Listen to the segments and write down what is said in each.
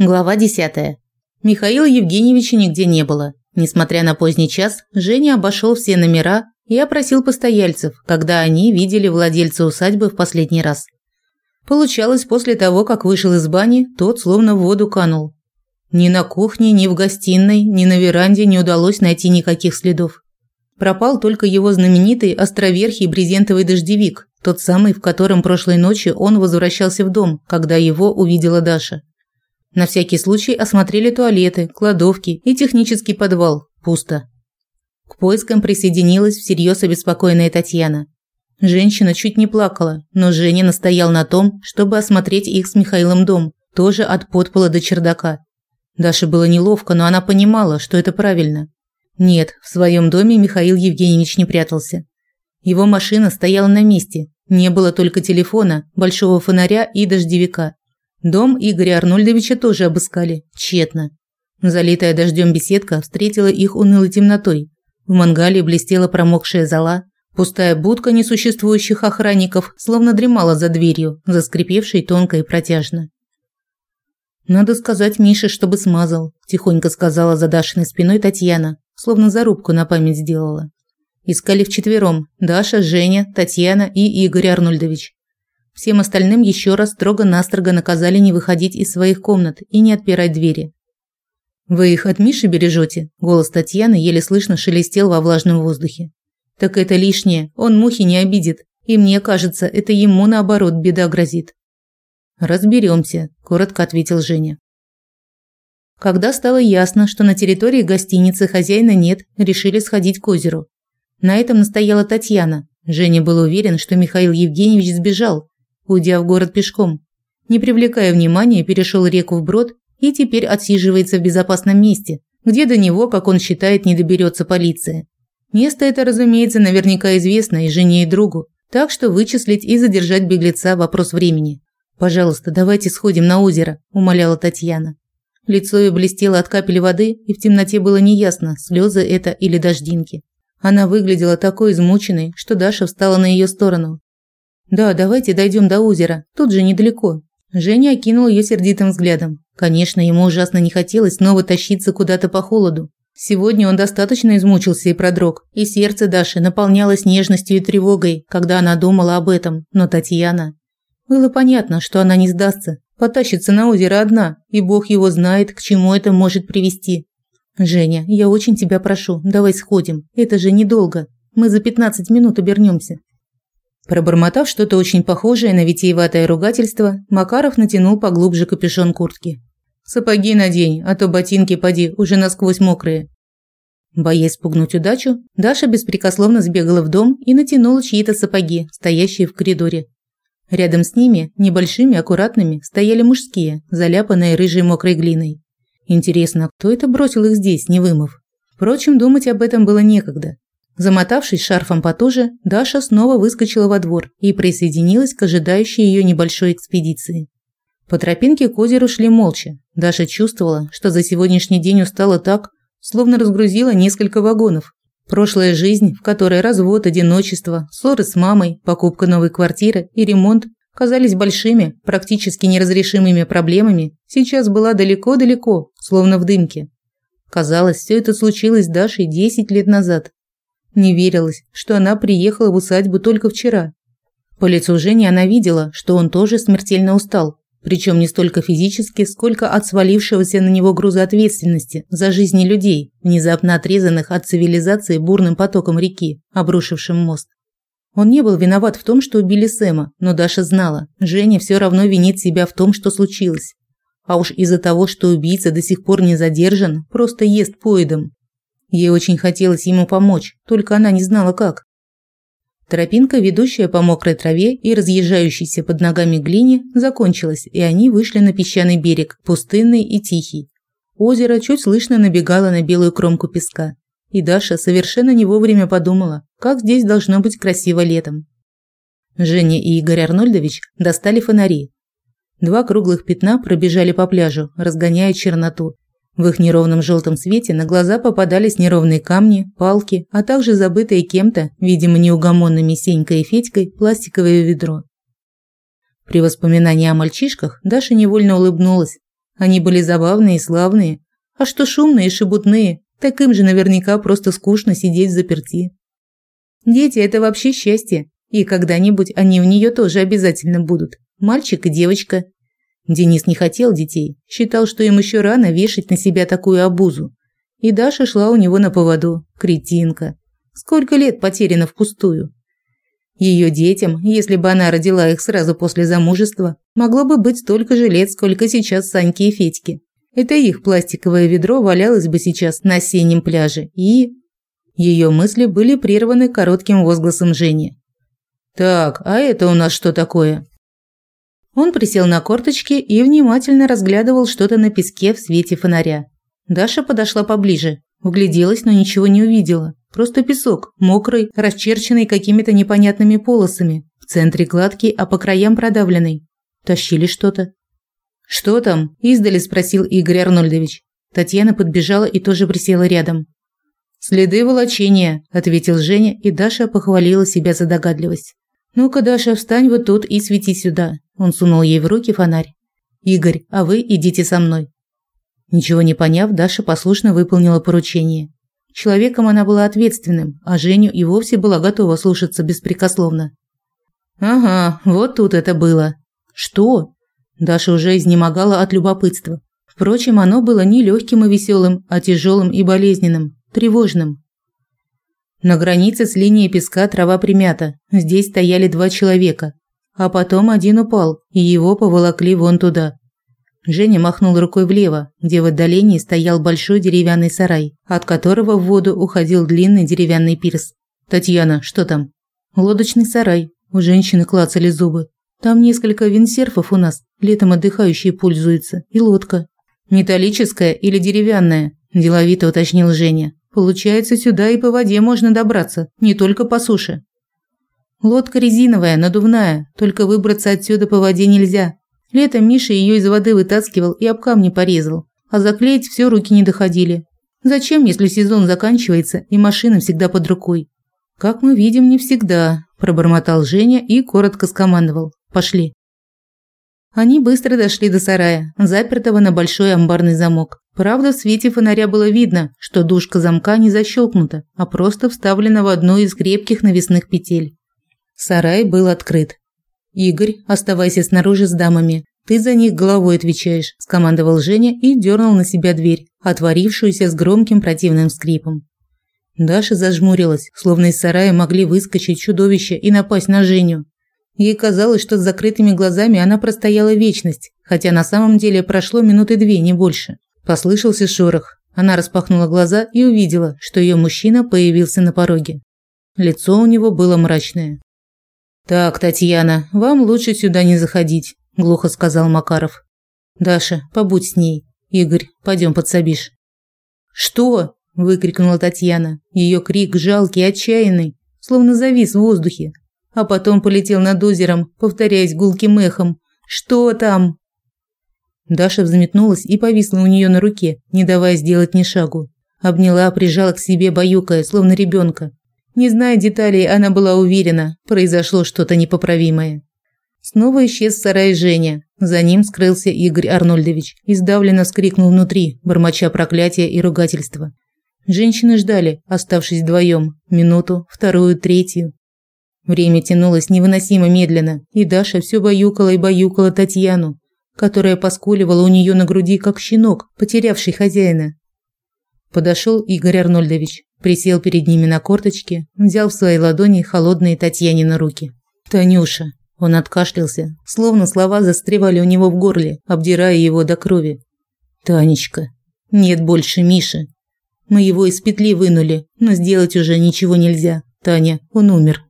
Глава 10. Михаила Евгеньевича нигде не было. Несмотря на поздний час, Женя обошел все номера и опросил постояльцев, когда они видели владельца усадьбы в последний раз. Получалось, после того, как вышел из бани, тот словно в воду канул. Ни на кухне, ни в гостиной, ни на веранде не удалось найти никаких следов. Пропал только его знаменитый островерхий брезентовый дождевик, тот самый, в котором прошлой ночью он возвращался в дом, когда его увидела Даша. На всякий случай осмотрели туалеты, кладовки и технический подвал. Пусто. К поискам присоединилась всерьез обеспокоенная Татьяна. Женщина чуть не плакала, но Женя настоял на том, чтобы осмотреть их с Михаилом дом, тоже от подпола до чердака. Даше было неловко, но она понимала, что это правильно. Нет, в своем доме Михаил Евгеньевич не прятался. Его машина стояла на месте, не было только телефона, большого фонаря и дождевика. Дом Игоря Арнольдовича тоже обыскали, тщетно. Залитая дождем беседка встретила их унылой темнотой. В мангале блестела промокшая зола, пустая будка несуществующих охранников словно дремала за дверью, заскрипевшей тонко и протяжно. «Надо сказать Мише, чтобы смазал», – тихонько сказала за Дашиной спиной Татьяна, словно зарубку на память сделала. Искали вчетвером – Даша, Женя, Татьяна и Игорь Арнольдович. Всем остальным еще раз строго-настрого наказали не выходить из своих комнат и не отпирать двери. «Вы их от Миши бережете?» – голос Татьяны еле слышно шелестел во влажном воздухе. «Так это лишнее, он мухи не обидит, и мне кажется, это ему наоборот беда грозит». «Разберемся», – коротко ответил Женя. Когда стало ясно, что на территории гостиницы хозяина нет, решили сходить к озеру. На этом настояла Татьяна. Женя был уверен, что Михаил Евгеньевич сбежал, уйдя в город пешком. Не привлекая внимания, перешел реку вброд и теперь отсиживается в безопасном месте, где до него, как он считает, не доберется полиция. Место это, разумеется, наверняка известно и жене, и другу, так что вычислить и задержать беглеца – вопрос времени. «Пожалуйста, давайте сходим на озеро», – умоляла Татьяна. Лицо ее блестело от капель воды, и в темноте было неясно, слезы это или дождинки. Она выглядела такой измученной, что Даша встала на ее сторону. «Да, давайте дойдем до озера, тут же недалеко». Женя окинул ее сердитым взглядом. Конечно, ему ужасно не хотелось снова тащиться куда-то по холоду. Сегодня он достаточно измучился и продрог, и сердце Даши наполнялось нежностью и тревогой, когда она думала об этом. Но Татьяна... Было понятно, что она не сдастся, потащится на озеро одна, и бог его знает, к чему это может привести. «Женя, я очень тебя прошу, давай сходим. Это же недолго. Мы за 15 минут обернемся. Пробормотав что-то очень похожее на витиеватое ругательство, Макаров натянул поглубже капюшон куртки. «Сапоги надень, а то ботинки, поди, уже насквозь мокрые». Боясь спугнуть удачу, Даша беспрекословно сбегала в дом и натянула чьи-то сапоги, стоящие в коридоре. Рядом с ними, небольшими, аккуратными, стояли мужские, заляпанные рыжей мокрой глиной. Интересно, кто это бросил их здесь, не вымыв? Впрочем, думать об этом было некогда. Замотавшись шарфом потуже, Даша снова выскочила во двор и присоединилась к ожидающей ее небольшой экспедиции. По тропинке к озеру шли молча. Даша чувствовала, что за сегодняшний день устала так, словно разгрузила несколько вагонов. Прошлая жизнь, в которой развод, одиночество, ссоры с мамой, покупка новой квартиры и ремонт казались большими, практически неразрешимыми проблемами, сейчас была далеко-далеко, словно в дымке. Казалось, все это случилось с Дашей 10 лет назад. Не верилось, что она приехала в усадьбу только вчера. По лицу Жени она видела, что он тоже смертельно устал, причем не столько физически, сколько от свалившегося на него груза ответственности за жизни людей, внезапно отрезанных от цивилизации бурным потоком реки, обрушившим мост. Он не был виноват в том, что убили Сэма, но Даша знала, Женя все равно винит себя в том, что случилось. А уж из-за того, что убийца до сих пор не задержан, просто ест поедом. Ей очень хотелось ему помочь, только она не знала как. Тропинка, ведущая по мокрой траве и разъезжающейся под ногами глине, закончилась, и они вышли на песчаный берег, пустынный и тихий. Озеро чуть слышно набегало на белую кромку песка. И Даша совершенно не вовремя подумала, как здесь должно быть красиво летом. Женя и Игорь Арнольдович достали фонари. Два круглых пятна пробежали по пляжу, разгоняя черноту, в их неровном желтом свете на глаза попадались неровные камни, палки, а также забытое кем-то, видимо, неугомонными Сенькой и Федькой, пластиковое ведро. При воспоминании о мальчишках Даша невольно улыбнулась. Они были забавные и славные. А что шумные и шебутные, так им же наверняка просто скучно сидеть в заперти. Дети – это вообще счастье. И когда-нибудь они у нее тоже обязательно будут. Мальчик и девочка. Денис не хотел детей, считал, что им еще рано вешать на себя такую обузу. И Даша шла у него на поводу. Кретинка. Сколько лет потеряно впустую. Ее детям, если бы она родила их сразу после замужества, могло бы быть столько же лет, сколько сейчас Саньки и Федьки. Это их пластиковое ведро валялось бы сейчас на осеннем пляже. И... Ее мысли были прерваны коротким возгласом Жени. «Так, а это у нас что такое?» Он присел на корточки и внимательно разглядывал что-то на песке в свете фонаря. Даша подошла поближе, вгляделась, но ничего не увидела. Просто песок, мокрый, расчерченный какими-то непонятными полосами, в центре гладкий, а по краям продавленный. Тащили что-то. «Что там?» – издали спросил Игорь Арнольдович. Татьяна подбежала и тоже присела рядом. «Следы волочения», – ответил Женя, и Даша похвалила себя за догадливость. «Ну-ка, Даша, встань вот тут и свети сюда». Он сунул ей в руки фонарь. «Игорь, а вы идите со мной». Ничего не поняв, Даша послушно выполнила поручение. Человеком она была ответственным, а Женю и вовсе была готова слушаться беспрекословно. «Ага, вот тут это было». «Что?» Даша уже изнемогала от любопытства. Впрочем, оно было не легким и веселым, а тяжелым и болезненным, тревожным. На границе с линией песка трава примята. Здесь стояли два человека. А потом один упал, и его поволокли вон туда. Женя махнул рукой влево, где в отдалении стоял большой деревянный сарай, от которого в воду уходил длинный деревянный пирс. «Татьяна, что там?» «Лодочный сарай». У женщины клацали зубы. «Там несколько винсерфов у нас, летом отдыхающие пользуются, и лодка». «Металлическая или деревянная?» – деловито уточнил Женя. «Получается, сюда и по воде можно добраться, не только по суше». «Лодка резиновая, надувная, только выбраться отсюда по воде нельзя, Летом Миша ее из воды вытаскивал и об камни порезал, а заклеить все руки не доходили. Зачем, если сезон заканчивается и машина всегда под рукой? Как мы видим, не всегда, пробормотал Женя и коротко скомандовал: "Пошли". Они быстро дошли до сарая, запертого на большой амбарный замок. Правда, в свете фонаря было видно, что дужка замка не защелкнута, а просто вставлена в одну из крепких навесных петель. Сарай был открыт. «Игорь, оставайся снаружи с дамами. Ты за них головой отвечаешь», – скомандовал Женя и дернул на себя дверь, отворившуюся с громким противным скрипом. Даша зажмурилась, словно из сарая могли выскочить чудовище и напасть на Женю. Ей казалось, что с закрытыми глазами она простояла вечность, хотя на самом деле прошло минуты две, не больше. Послышался шорох. Она распахнула глаза и увидела, что ее мужчина появился на пороге. Лицо у него было мрачное. Так, Татьяна, вам лучше сюда не заходить, глухо сказал Макаров. Даша, побудь с ней. Игорь, пойдем подсобишь. Что? выкрикнула Татьяна. Ее крик жалкий, отчаянный, словно завис в воздухе, а потом полетел над озером, повторяясь гулким эхом. Что там? Даша взметнулась и повисла у нее на руке, не давая сделать ни шагу. Обняла, прижала к себе, баюкая, словно ребенка. Не зная деталей, она была уверена, произошло что-то непоправимое. Снова исчез в сарае Женя. За ним скрылся Игорь Арнольдович и сдавленно вскрикнул внутри, бормоча проклятия и ругательства. Женщины ждали, оставшись вдвоем, минуту, вторую, третью. Время тянулось невыносимо медленно, и Даша все баюкала и баюкала Татьяну, которая поскуливала у нее на груди, как щенок, потерявший хозяина. Подошел Игорь Арнольдович, Присел перед ними на корточки, взял в свои ладони холодные Татьянины руки. «Танюша!» Он откашлялся, словно слова застревали у него в горле, обдирая его до крови. «Танечка! Нет больше Миши! Мы его из петли вынули, но сделать уже ничего нельзя. Таня, он умер».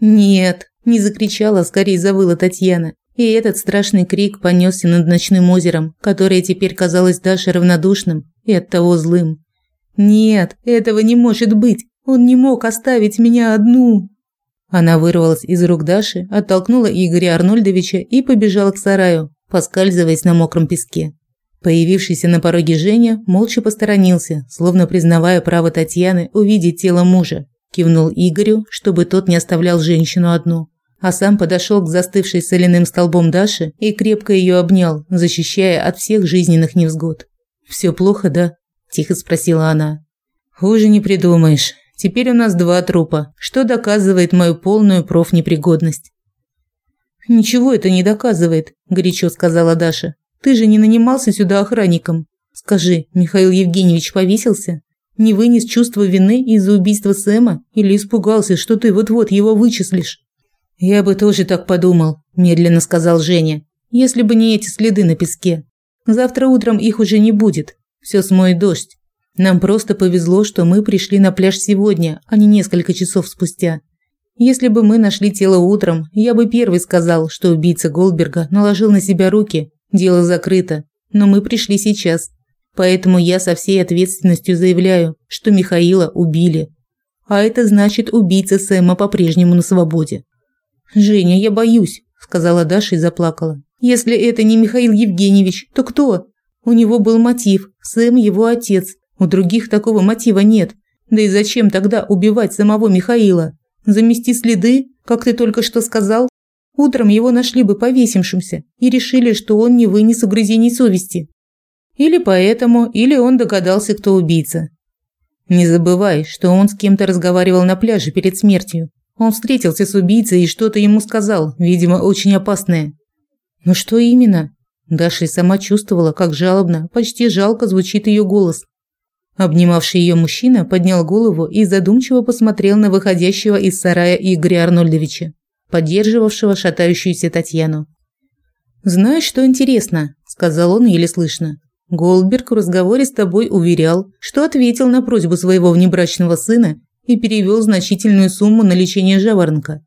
«Нет!» – не закричала, а скорее завыла Татьяна. И этот страшный крик понесся над ночным озером, которое теперь казалось Даше равнодушным и оттого злым. Нет, этого не может быть. Он не мог оставить меня одну. Она вырвалась из рук Даши, оттолкнула Игоря Арнольдовича и побежала к сараю, поскальзываясь на мокром песке. Появившийся на пороге Женя молча посторонился, словно признавая право Татьяны увидеть тело мужа. Кивнул Игорю, чтобы тот не оставлял женщину одну. а сам подошел к застывшей соляным столбом Даше и крепко ее обнял, защищая от всех жизненных невзгод. «Все плохо, да?» – тихо спросила она. «Хуже не придумаешь. Теперь у нас два трупа, что доказывает мою полную профнепригодность». «Ничего это не доказывает», – горячо сказала Даша. «Ты же не нанимался сюда охранником. Скажи, Михаил Евгеньевич повесился? Не вынес чувство вины из-за убийства Сэма или испугался, что ты вот-вот его вычислишь?» «Я бы тоже так подумал», – медленно сказал Женя, – «если бы не эти следы на песке. Завтра утром их уже не будет. Все смоет дождь. Нам просто повезло, что мы пришли на пляж сегодня, а не несколько часов спустя. Если бы мы нашли тело утром, я бы первый сказал, что убийца Голдберга наложил на себя руки. Дело закрыто. Но мы пришли сейчас. Поэтому я со всей ответственностью заявляю, что Михаила убили. А это значит, убийца Сэма по-прежнему на свободе. «Женя, я боюсь», – сказала Даша и заплакала. «Если это не Михаил Евгеньевич, то кто? У него был мотив. Сэм – его отец. У других такого мотива нет. Да и зачем тогда убивать самого Михаила? Замести следы, как ты только что сказал? Утром его нашли бы повесившимся и решили, что он не вынес угрызений совести. Или поэтому, или он догадался, кто убийца. Не забывай, что он с кем-то разговаривал на пляже перед смертью. Он встретился с убийцей и что-то ему сказал, видимо, очень опасное. Но что именно? Даша и сама чувствовала, как жалобно, почти жалко звучит ее голос. Обнимавший ее мужчина поднял голову и задумчиво посмотрел на выходящего из сарая Игоря Арнольдовича, поддерживавшего шатающуюся Татьяну. «Знаешь, что интересно?» – сказал он еле слышно. Голдберг в разговоре с тобой уверял, что ответил на просьбу своего внебрачного сына и перевел значительную сумму на лечение жаворонка.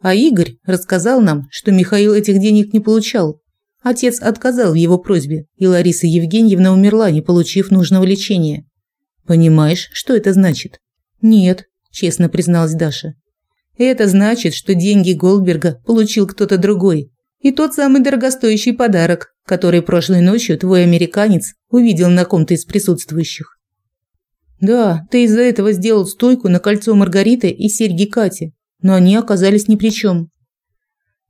А Игорь рассказал нам, что Михаил этих денег не получал. Отец отказал в его просьбе, и Лариса Евгеньевна умерла, не получив нужного лечения. Понимаешь, что это значит? Нет, честно призналась Даша. Это значит, что деньги Голдберга получил кто-то другой. И тот самый дорогостоящий подарок, который прошлой ночью твой американец увидел на ком-то из присутствующих. Да, ты из-за этого сделал стойку на кольцо Маргариты и серьги Кати, но они оказались ни при чем.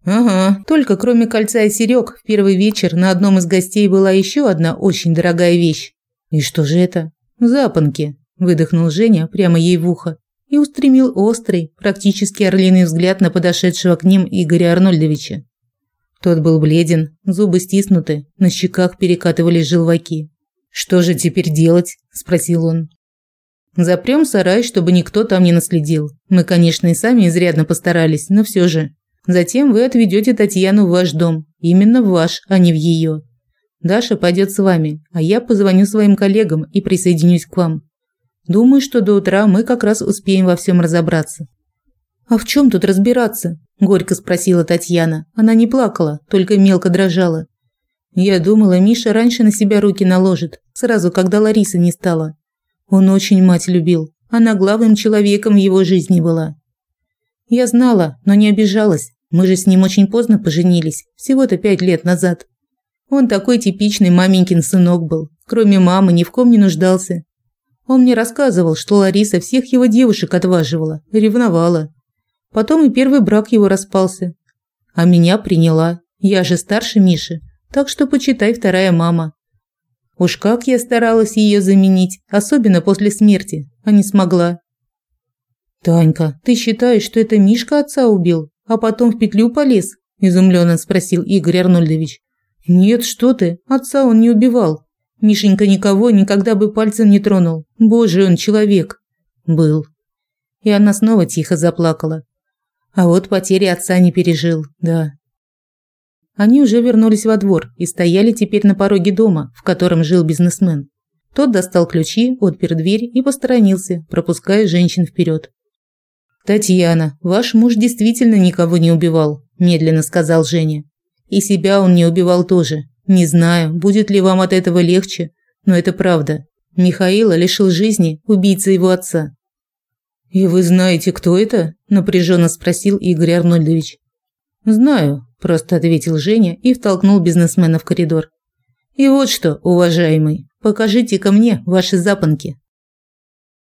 Ага, только кроме кольца и серёг, в первый вечер на одном из гостей была еще одна очень дорогая вещь. И что же это? «Запонки», – выдохнул Женя прямо ей в ухо и устремил острый, практически орлиный взгляд на подошедшего к ним Игоря Арнольдовича. Тот был бледен, зубы стиснуты, на щеках перекатывались желваки. «Что же теперь делать?» – спросил он. «Запрем сарай, чтобы никто там не наследил. Мы, конечно, и сами изрядно постарались, но все же. Затем вы отведете Татьяну в ваш дом. Именно в ваш, а не в ее. Даша пойдет с вами, а я позвоню своим коллегам и присоединюсь к вам. Думаю, что до утра мы как раз успеем во всем разобраться. А в чем тут разбираться? горько спросила Татьяна. Она не плакала, только мелко дрожала. Я думала, Миша раньше на себя руки наложит, сразу когда Ларисы не стало. Он очень мать любил. Она главным человеком в его жизни была. Я знала, но не обижалась. Мы же с ним очень поздно поженились, всего-то пять лет назад. Он такой типичный маменькин сынок был. Кроме мамы ни в ком не нуждался. Он мне рассказывал, что Лариса всех его девушек отваживала, ревновала. Потом и первый брак его распался. А меня приняла. Я же старше Миши, так что почитай вторая мама. Уж как я старалась ее заменить, особенно после смерти, а не смогла. Танька, ты считаешь, что это Мишка отца убил, а потом в петлю полез? изумленно спросил Игорь Арнольдович. Нет, что ты? Отца он не убивал. Мишенька никого никогда бы пальцем не тронул. Боже, он человек. Был. И она снова тихо заплакала. А вот потери отца не пережил. Да. Они уже вернулись во двор и стояли теперь на пороге дома, в котором жил бизнесмен. Тот достал ключи, отпер дверь и посторонился, пропуская женщин вперед. «Татьяна, ваш муж действительно никого не убивал», – медленно сказал Женя. И себя он не убивал тоже. Не знаю, будет ли вам от этого легче, но это правда. Михаила лишил жизни убийца его отца. «И вы знаете, кто это?» – напряженно спросил Игорь Арнольдович. «Знаю», – просто ответил Женя и втолкнул бизнесмена в коридор. «И вот что, уважаемый, покажите ко мне ваши запонки».